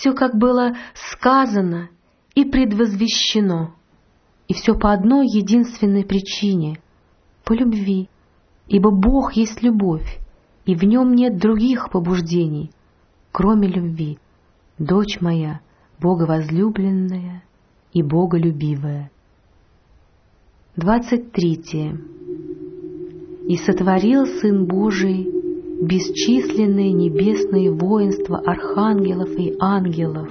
все как было сказано и предвозвещено, и все по одной единственной причине — по любви, ибо Бог есть любовь, и в нем нет других побуждений, кроме любви. Дочь моя, Боговозлюбленная и Боголюбивая. Двадцать третье. «И сотворил Сын Божий бесчисленные небесные воинства архангелов и ангелов,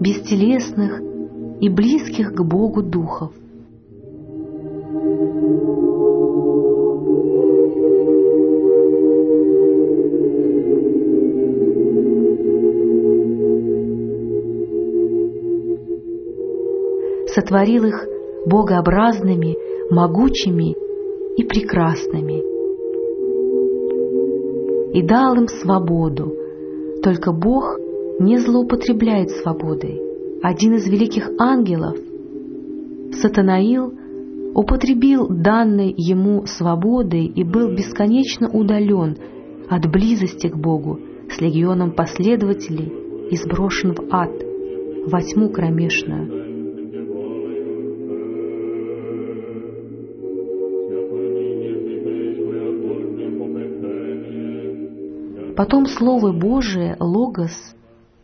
бестелесных и близких к Богу духов. Сотворил их богообразными, могучими и прекрасными – и дал им свободу. Только Бог не злоупотребляет свободой. Один из великих ангелов, Сатанаил, употребил данной ему свободой и был бесконечно удален от близости к Богу с легионом последователей и сброшен в ад, во тьму кромешную. Потом Слово Божие, Логос,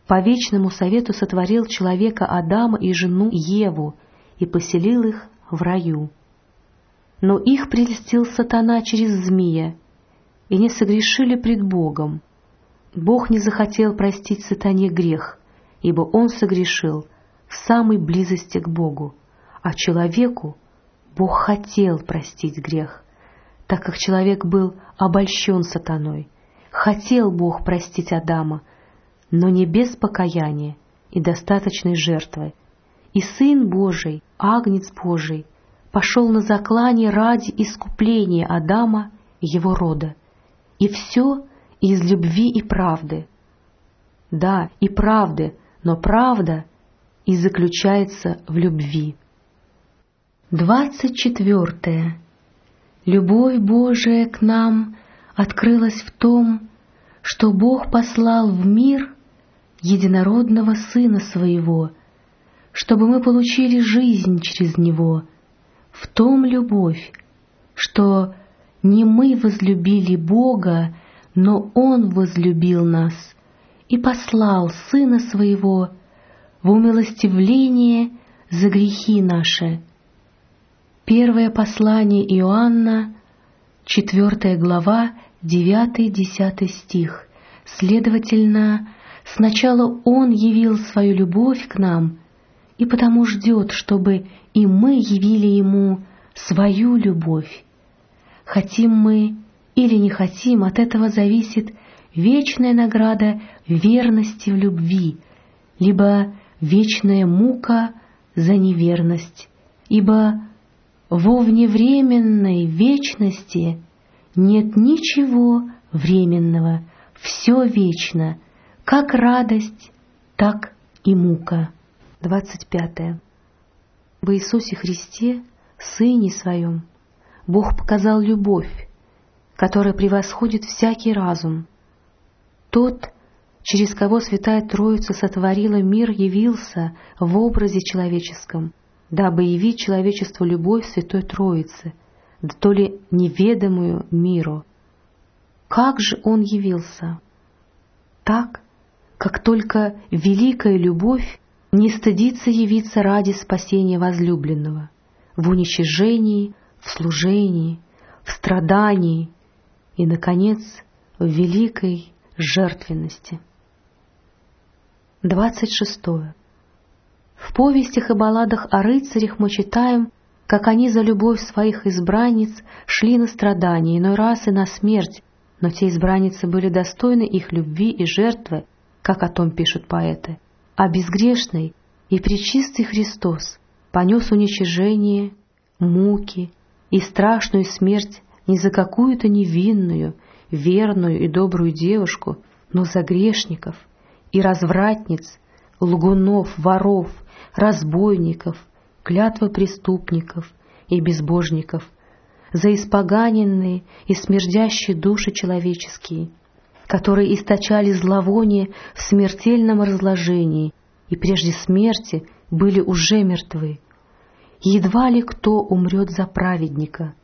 по вечному совету сотворил человека Адама и жену Еву и поселил их в раю. Но их прельстил сатана через змея, и не согрешили пред Богом. Бог не захотел простить сатане грех, ибо он согрешил в самой близости к Богу, а человеку Бог хотел простить грех, так как человек был обольщен сатаной — Хотел Бог простить Адама, но не без покаяния и достаточной жертвы. И Сын Божий, Агнец Божий, пошел на заклание ради искупления Адама и его рода. И все из любви и правды. Да, и правды, но правда и заключается в любви. Двадцать четвертое. Любовь Божия к нам открылась в том, что Бог послал в мир единородного Сына Своего, чтобы мы получили жизнь через Него, в том любовь, что не мы возлюбили Бога, но Он возлюбил нас и послал Сына Своего в умилостивление за грехи наши. Первое послание Иоанна, четвертая глава, 9-10 стих. Следовательно, сначала Он явил свою любовь к нам, и потому ждет, чтобы и мы явили Ему свою любовь. Хотим мы или не хотим, от этого зависит вечная награда верности в любви, либо вечная мука за неверность, ибо во вневременной вечности нет ничего временного, все вечно, как радость, так и мука. 25. В Иисусе Христе, Сыне Своем, Бог показал любовь, которая превосходит всякий разум. Тот, через кого Святая Троица сотворила мир, явился в образе человеческом, дабы явить человечеству любовь Святой Троицы — да то ли неведомую миру. Как же он явился? Так, как только великая любовь не стыдится явиться ради спасения возлюбленного, в уничижении, в служении, в страдании и, наконец, в великой жертвенности. 26. В повестях и балладах о рыцарях мы читаем как они за любовь своих избранниц шли на страдания, иной раз и на смерть, но те избранницы были достойны их любви и жертвы, как о том пишут поэты. А безгрешный и пречистый Христос понес уничижение, муки и страшную смерть не за какую-то невинную, верную и добрую девушку, но за грешников и развратниц, лгунов, воров, разбойников, клятвы преступников и безбожников, за испоганенные и смердящие души человеческие, которые источали зловоние в смертельном разложении и прежде смерти были уже мертвы. Едва ли кто умрет за праведника,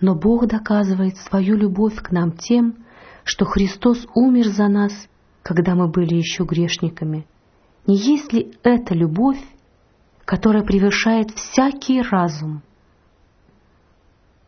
но Бог доказывает свою любовь к нам тем, что Христос умер за нас, когда мы были еще грешниками. Не есть ли это любовь, которая превышает всякий разум?